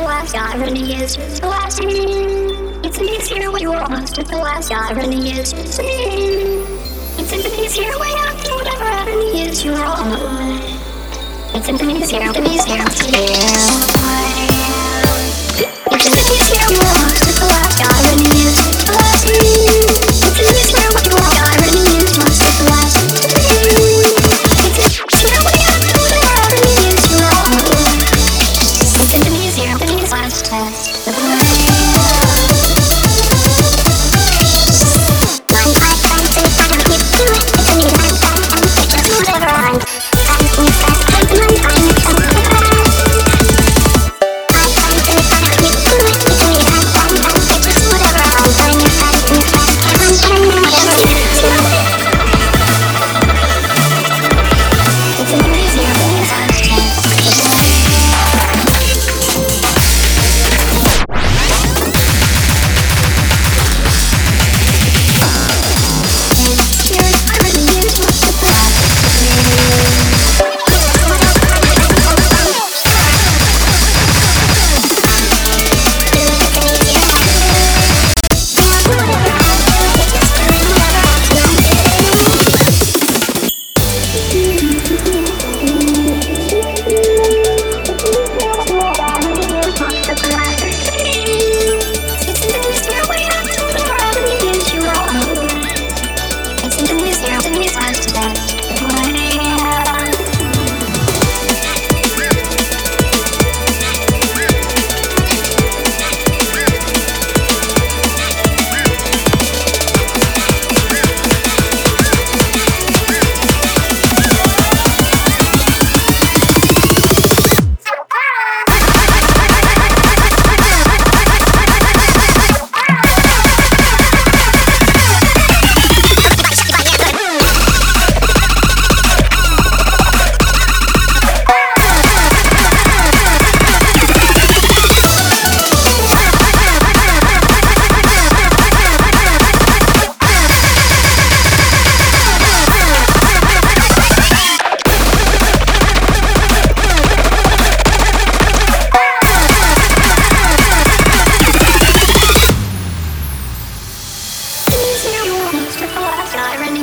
the last irony is last It's an easier way almost at the last irony is It's an easier way after whatever irony is you're almost. It's an easier way, easier way. It's an easier way.